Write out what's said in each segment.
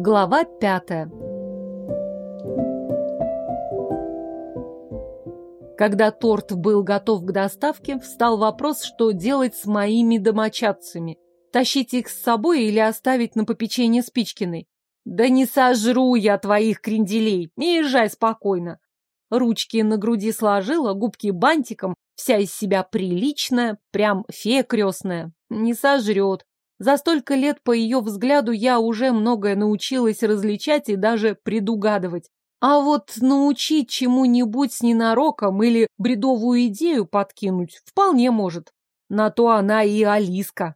Глава пятая. Когда торт был готов к доставке, встал вопрос, что делать с моими домочадцами. Тащить их с собой или оставить на попечение Спичкиной? Да не сожру я твоих кренделей, не езжай спокойно. Ручки на груди сложила, губки бантиком, вся из себя приличная, прям фея крестная. Не сожрет. За столько лет, по ее взгляду, я уже многое научилась различать и даже предугадывать. А вот научить чему-нибудь с ненароком или бредовую идею подкинуть вполне может. На то она и Алиска.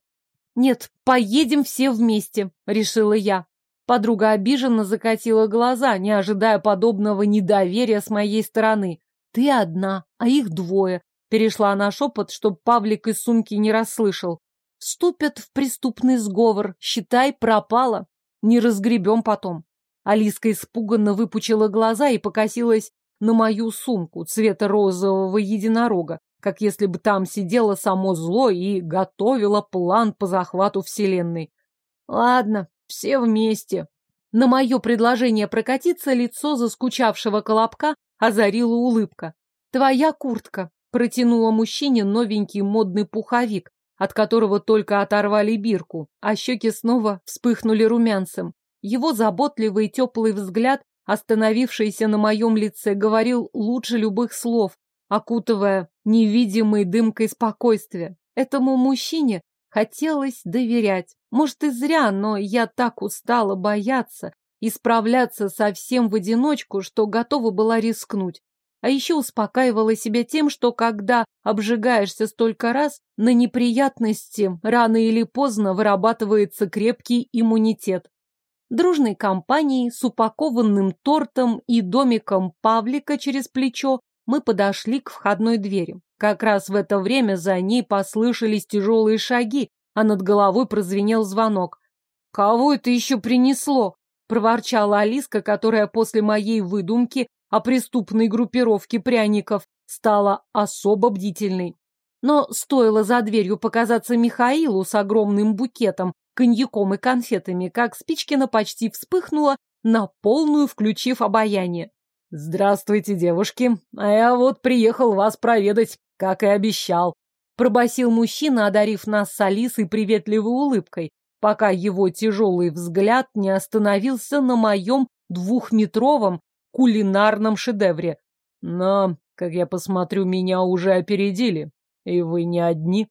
«Нет, поедем все вместе», — решила я. Подруга обиженно закатила глаза, не ожидая подобного недоверия с моей стороны. «Ты одна, а их двое», — перешла на шепот, чтоб Павлик из сумки не расслышал. «Вступят в преступный сговор, считай, пропала. Не разгребем потом». Алиска испуганно выпучила глаза и покосилась на мою сумку цвета розового единорога, как если бы там сидело само зло и готовило план по захвату вселенной. Ладно, все вместе. На мое предложение прокатиться лицо заскучавшего колобка озарила улыбка. «Твоя куртка», — протянула мужчине новенький модный пуховик, от которого только оторвали бирку, а щеки снова вспыхнули румянцем. Его заботливый и теплый взгляд, остановившийся на моем лице, говорил лучше любых слов, окутывая невидимой дымкой спокойствия. Этому мужчине хотелось доверять. Может, и зря, но я так устала бояться и справляться совсем в одиночку, что готова была рискнуть. А еще успокаивала себя тем, что когда обжигаешься столько раз, на неприятности рано или поздно вырабатывается крепкий иммунитет. Дружной компанией с упакованным тортом и домиком Павлика через плечо мы подошли к входной двери. Как раз в это время за ней послышались тяжелые шаги, а над головой прозвенел звонок. «Кого это еще принесло?» — проворчала Алиска, которая после моей выдумки о преступной группировке пряников стала особо бдительной. Но стоило за дверью показаться Михаилу с огромным букетом, коньяком и конфетами, как Спичкина почти вспыхнула, на полную включив обаяние. «Здравствуйте, девушки, а я вот приехал вас проведать, как и обещал пробасил мужчина, одарив нас с Алисой приветливой улыбкой, пока его тяжелый взгляд не остановился на моем двухметровом кулинарном шедевре. Но, как я посмотрю, меня уже опередили, и вы не одни.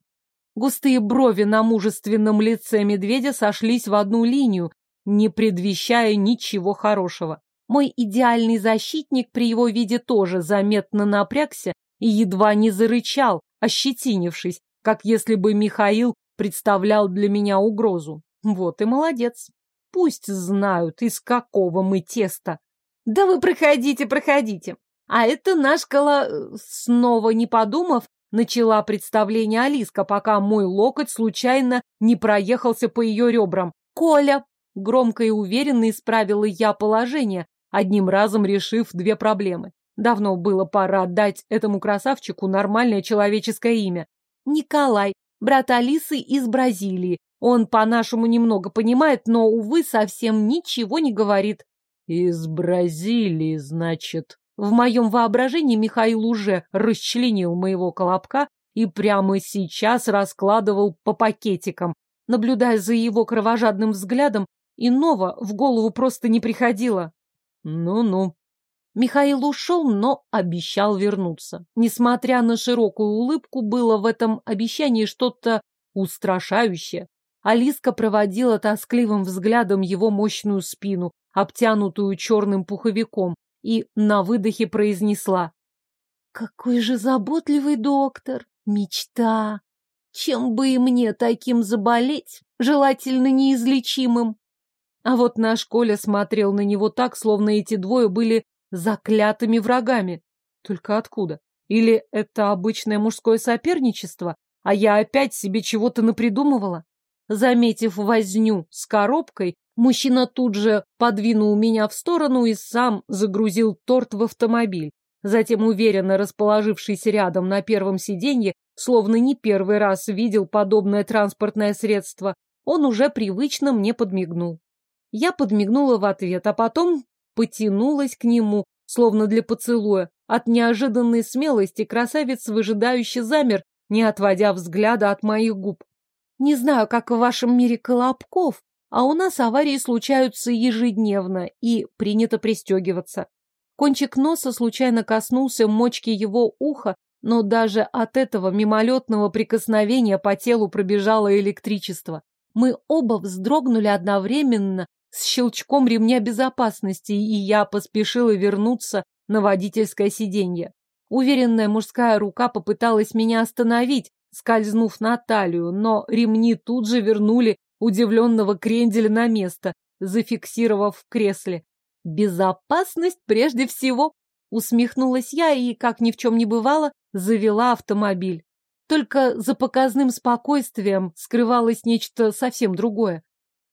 Густые брови на мужественном лице медведя сошлись в одну линию, не предвещая ничего хорошего. Мой идеальный защитник при его виде тоже заметно напрягся и едва не зарычал, ощетинившись, как если бы Михаил представлял для меня угрозу. Вот и молодец. Пусть знают, из какого мы теста. Да вы проходите, проходите. А это наш кола... Снова не подумав, начала представление Алиска, пока мой локоть случайно не проехался по ее ребрам. «Коля!» Громко и уверенно исправила я положение, одним разом решив две проблемы. Давно было пора дать этому красавчику нормальное человеческое имя. Николай, брат Алисы из Бразилии. Он по-нашему немного понимает, но, увы, совсем ничего не говорит. Из Бразилии, значит. В моем воображении Михаил уже расчленил моего колобка и прямо сейчас раскладывал по пакетикам. Наблюдая за его кровожадным взглядом, иного в голову просто не приходило. Ну-ну, Михаил ушел, но обещал вернуться. Несмотря на широкую улыбку, было в этом обещании что-то устрашающее. Алиска проводила тоскливым взглядом его мощную спину, обтянутую черным пуховиком, и на выдохе произнесла. «Какой же заботливый доктор! Мечта! Чем бы и мне таким заболеть, желательно неизлечимым!» А вот наш Коля смотрел на него так, словно эти двое были заклятыми врагами. Только откуда? Или это обычное мужское соперничество, а я опять себе чего-то напридумывала? Заметив возню с коробкой, мужчина тут же подвинул меня в сторону и сам загрузил торт в автомобиль. Затем, уверенно расположившись рядом на первом сиденье, словно не первый раз видел подобное транспортное средство, он уже привычно мне подмигнул. Я подмигнула в ответ, а потом потянулась к нему, словно для поцелуя. От неожиданной смелости красавец выжидающе замер, не отводя взгляда от моих губ. Не знаю, как в вашем мире колобков, а у нас аварии случаются ежедневно, и принято пристегиваться. Кончик носа случайно коснулся мочки его уха, но даже от этого мимолетного прикосновения по телу пробежало электричество. Мы оба вздрогнули одновременно с щелчком ремня безопасности, и я поспешила вернуться на водительское сиденье. Уверенная мужская рука попыталась меня остановить, скользнув на талию, но ремни тут же вернули удивленного кренделя на место, зафиксировав в кресле. «Безопасность прежде всего!» Усмехнулась я и, как ни в чем не бывало, завела автомобиль. Только за показным спокойствием скрывалось нечто совсем другое.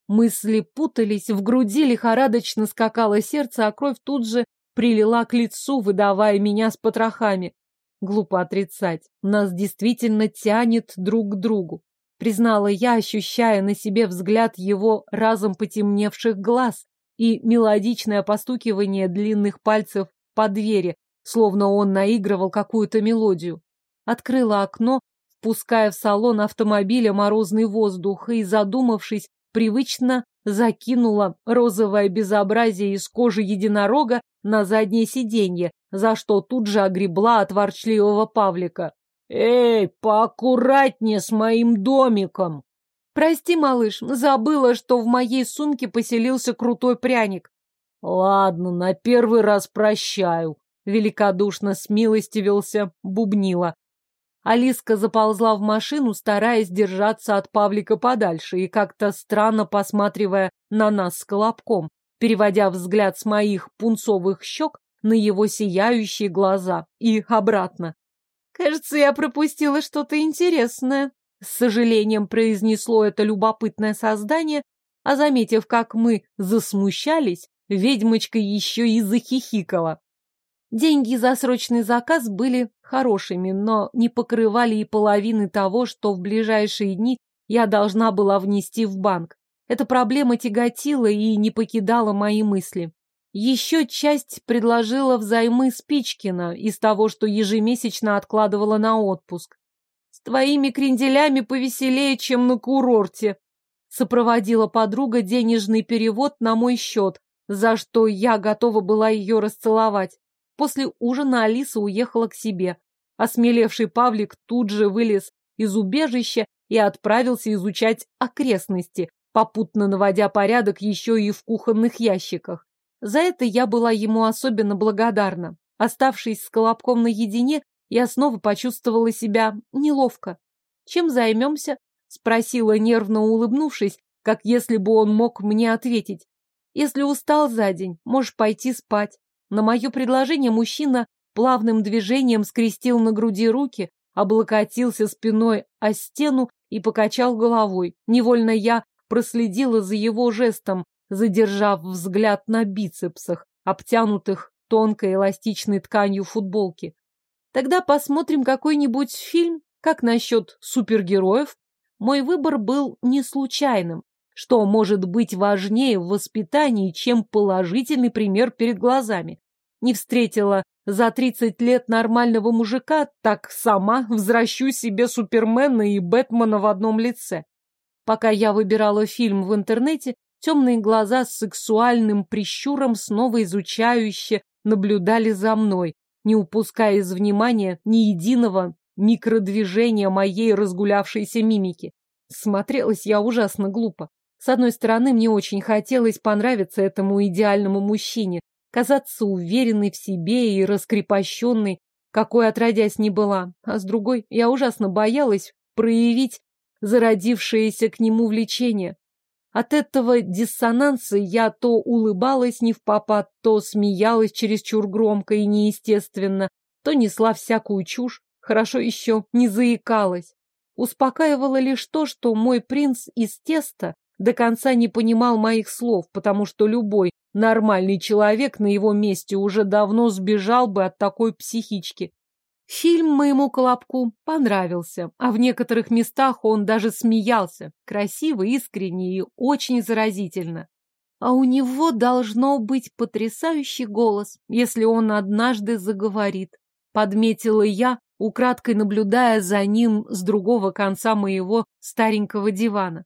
Мысли путались, в груди лихорадочно скакало сердце, а кровь тут же прилила к лицу, выдавая меня с потрохами. Глупо отрицать, нас действительно тянет друг к другу. Признала я, ощущая на себе взгляд его разом потемневших глаз и мелодичное постукивание длинных пальцев по двери, словно он наигрывал какую-то мелодию. Открыла окно, впуская в салон автомобиля морозный воздух и, задумавшись, привычно закинула розовое безобразие из кожи единорога на заднее сиденье, за что тут же огребла от ворчливого Павлика. «Эй, поаккуратнее с моим домиком!» «Прости, малыш, забыла, что в моей сумке поселился крутой пряник». «Ладно, на первый раз прощаю», — великодушно смилостивился, бубнила. Алиска заползла в машину, стараясь держаться от Павлика подальше и как-то странно посматривая на нас с Колобком, переводя взгляд с моих пунцовых щек на его сияющие глаза и обратно. «Кажется, я пропустила что-то интересное», — с сожалением произнесло это любопытное создание, а заметив, как мы засмущались, ведьмочка еще и захихикала. Деньги за срочный заказ были хорошими, но не покрывали и половины того, что в ближайшие дни я должна была внести в банк. Эта проблема тяготила и не покидала мои мысли. Еще часть предложила взаймы Спичкина из того, что ежемесячно откладывала на отпуск. «С твоими кренделями повеселее, чем на курорте», сопроводила подруга денежный перевод на мой счет, за что я готова была ее расцеловать. После ужина Алиса уехала к себе. Осмелевший Павлик тут же вылез из убежища и отправился изучать окрестности, попутно наводя порядок еще и в кухонных ящиках. За это я была ему особенно благодарна. Оставшись с Колобком наедине, я снова почувствовала себя неловко. «Чем займемся?» — спросила, нервно улыбнувшись, как если бы он мог мне ответить. «Если устал за день, можешь пойти спать. На мое предложение мужчина плавным движением скрестил на груди руки, облокотился спиной о стену и покачал головой. Невольно я проследила за его жестом, задержав взгляд на бицепсах, обтянутых тонкой эластичной тканью футболки. Тогда посмотрим какой-нибудь фильм, как насчет супергероев. Мой выбор был не случайным. Что может быть важнее в воспитании, чем положительный пример перед глазами? Не встретила за 30 лет нормального мужика, так сама взращу себе Супермена и Бэтмена в одном лице. Пока я выбирала фильм в интернете, темные глаза с сексуальным прищуром снова изучающе наблюдали за мной, не упуская из внимания ни единого микродвижения моей разгулявшейся мимики. Смотрелась я ужасно глупо. С одной стороны, мне очень хотелось понравиться этому идеальному мужчине, казаться уверенной в себе и раскрепощенной, какой отродясь не была, а с другой, я ужасно боялась проявить зародившееся к нему влечение. От этого диссонанса я то улыбалась не в попад, то смеялась чересчур громко и неестественно, то несла всякую чушь, хорошо еще не заикалась. Успокаивало лишь то, что мой принц из теста до конца не понимал моих слов, потому что любой нормальный человек на его месте уже давно сбежал бы от такой психички. Фильм моему Колобку понравился, а в некоторых местах он даже смеялся, красиво, искренне и очень заразительно. А у него должно быть потрясающий голос, если он однажды заговорит. Подметила я, украдкой наблюдая за ним с другого конца моего старенького дивана.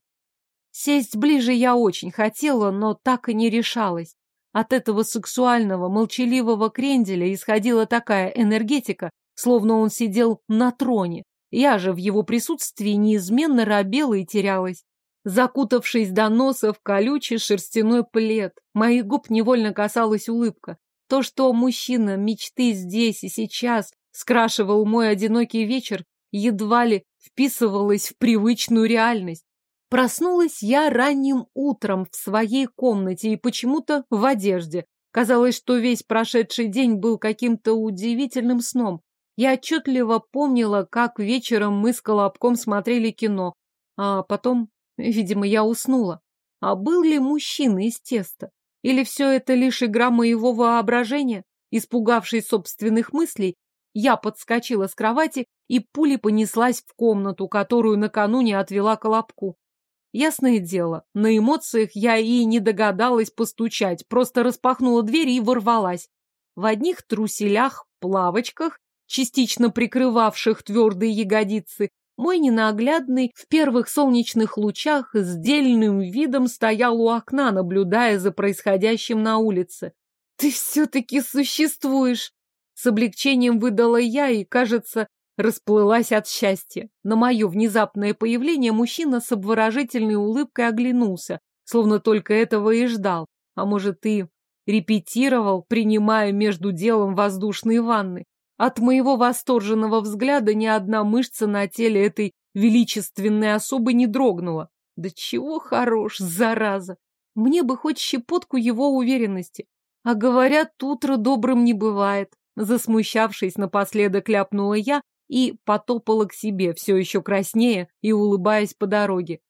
Сесть ближе я очень хотела, но так и не решалась. От этого сексуального, молчаливого кренделя исходила такая энергетика, словно он сидел на троне. Я же в его присутствии неизменно робела и терялась. Закутавшись до носа в колючий шерстяной плед, моих губ невольно касалась улыбка. То, что мужчина мечты здесь и сейчас скрашивал мой одинокий вечер, едва ли вписывалось в привычную реальность. Проснулась я ранним утром в своей комнате и почему-то в одежде. Казалось, что весь прошедший день был каким-то удивительным сном. Я отчетливо помнила, как вечером мы с Колобком смотрели кино, а потом, видимо, я уснула. А был ли мужчина из теста? Или все это лишь игра моего воображения? Испугавшись собственных мыслей, я подскочила с кровати и пулей понеслась в комнату, которую накануне отвела Колобку. Ясное дело, на эмоциях я и не догадалась постучать, просто распахнула дверь и ворвалась. В одних труселях, плавочках, частично прикрывавших твердые ягодицы, мой ненаглядный в первых солнечных лучах с дельным видом стоял у окна, наблюдая за происходящим на улице. «Ты все-таки существуешь!» С облегчением выдала я и, кажется, расплылась от счастья. На мое внезапное появление мужчина с обворожительной улыбкой оглянулся, словно только этого и ждал. А может, и репетировал, принимая между делом воздушные ванны. От моего восторженного взгляда ни одна мышца на теле этой величественной особы не дрогнула. Да чего хорош, зараза! Мне бы хоть щепотку его уверенности. А говорят, утро добрым не бывает. Засмущавшись, напоследок ляпнула я и потопала к себе, все еще краснее и улыбаясь по дороге.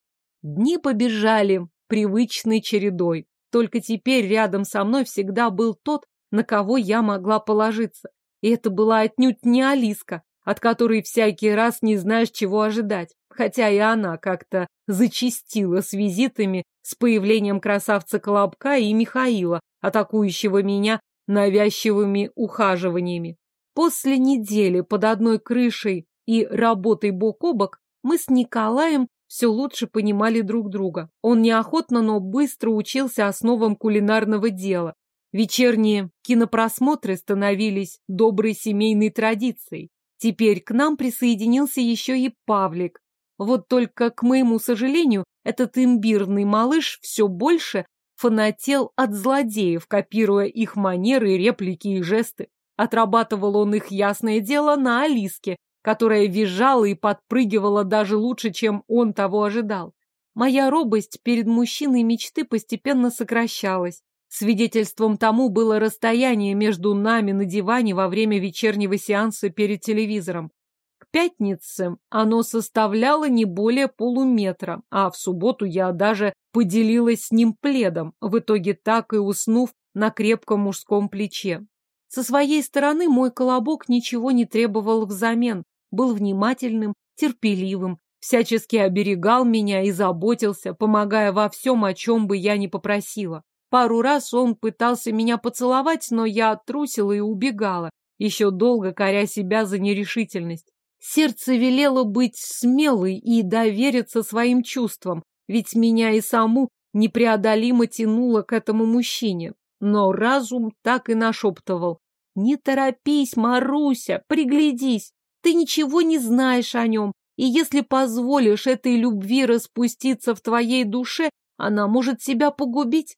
Дни побежали привычной чередой. Только теперь рядом со мной всегда был тот, на кого я могла положиться. И это была отнюдь не Алиска, от которой всякий раз не знаешь, чего ожидать. Хотя и она как-то зачистила с визитами с появлением красавца Колобка и Михаила, атакующего меня навязчивыми ухаживаниями. После недели под одной крышей и работой бок о бок мы с Николаем все лучше понимали друг друга. Он неохотно, но быстро учился основам кулинарного дела. Вечерние кинопросмотры становились доброй семейной традицией. Теперь к нам присоединился еще и Павлик. Вот только, к моему сожалению, этот имбирный малыш все больше фанател от злодеев, копируя их манеры, реплики и жесты. Отрабатывал он их, ясное дело, на Алиске, которая визжала и подпрыгивала даже лучше, чем он того ожидал. Моя робость перед мужчиной мечты постепенно сокращалась. Свидетельством тому было расстояние между нами на диване во время вечернего сеанса перед телевизором. К пятнице оно составляло не более полуметра, а в субботу я даже поделилась с ним пледом, в итоге так и уснув на крепком мужском плече. Со своей стороны мой колобок ничего не требовал взамен, был внимательным, терпеливым, всячески оберегал меня и заботился, помогая во всем, о чем бы я ни попросила. Пару раз он пытался меня поцеловать, но я трусила и убегала, еще долго коря себя за нерешительность. Сердце велело быть смелой и довериться своим чувствам, ведь меня и саму непреодолимо тянуло к этому мужчине. Но разум так и нашептывал. Не торопись, Маруся, приглядись. Ты ничего не знаешь о нем, и если позволишь этой любви распуститься в твоей душе, она может себя погубить.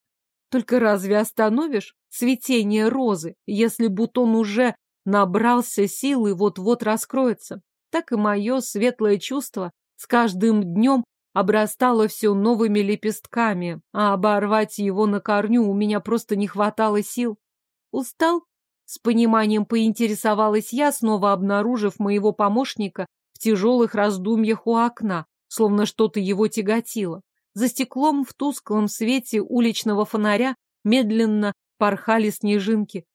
Только разве остановишь цветение розы, если бутон уже набрался сил и вот-вот раскроется? Так и мое светлое чувство с каждым днем обрастало все новыми лепестками, а оборвать его на корню у меня просто не хватало сил. Устал? С пониманием поинтересовалась я, снова обнаружив моего помощника в тяжелых раздумьях у окна, словно что-то его тяготило. За стеклом в тусклом свете уличного фонаря медленно порхали снежинки.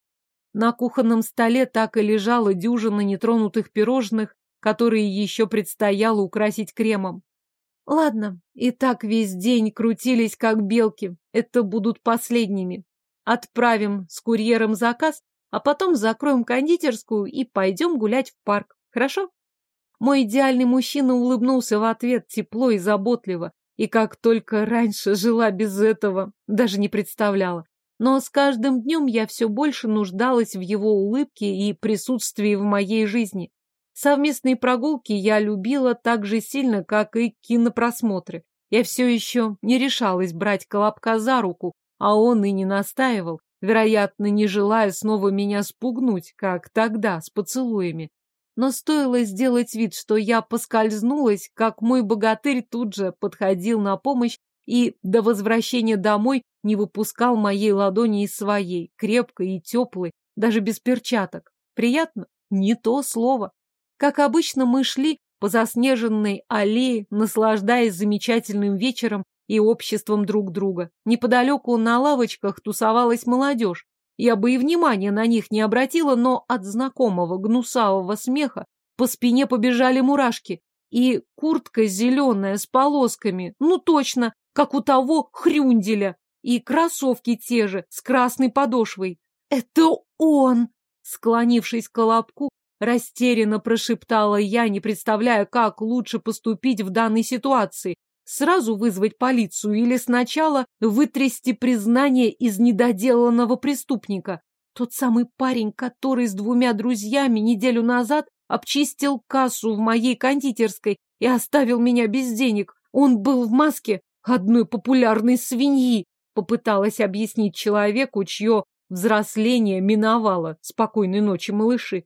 На кухонном столе так и лежала дюжина нетронутых пирожных, которые еще предстояло украсить кремом. Ладно, и так весь день крутились, как белки. Это будут последними. Отправим с курьером заказ, а потом закроем кондитерскую и пойдем гулять в парк. Хорошо? Мой идеальный мужчина улыбнулся в ответ тепло и заботливо, и как только раньше жила без этого, даже не представляла. Но с каждым днем я все больше нуждалась в его улыбке и присутствии в моей жизни. Совместные прогулки я любила так же сильно, как и кинопросмотры. Я все еще не решалась брать Колобка за руку, а он и не настаивал, вероятно, не желая снова меня спугнуть, как тогда, с поцелуями. Но стоило сделать вид, что я поскользнулась, как мой богатырь тут же подходил на помощь и до возвращения домой не выпускал моей ладони из своей, крепкой и теплой, даже без перчаток. Приятно? Не то слово. Как обычно, мы шли по заснеженной аллее, наслаждаясь замечательным вечером и обществом друг друга. Неподалеку на лавочках тусовалась молодежь. Я бы и внимания на них не обратила, но от знакомого гнусавого смеха по спине побежали мурашки. И куртка зеленая с полосками, ну точно, как у того хрюнделя. И кроссовки те же, с красной подошвой. «Это он!» Склонившись к колобку, Растерянно прошептала я, не представляя, как лучше поступить в данной ситуации. Сразу вызвать полицию или сначала вытрясти признание из недоделанного преступника. Тот самый парень, который с двумя друзьями неделю назад обчистил кассу в моей кондитерской и оставил меня без денег. Он был в маске одной популярной свиньи, попыталась объяснить человеку, чье взросление миновало. Спокойной ночи, малыши.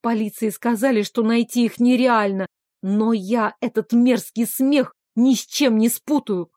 Полиции сказали, что найти их нереально, но я этот мерзкий смех ни с чем не спутаю.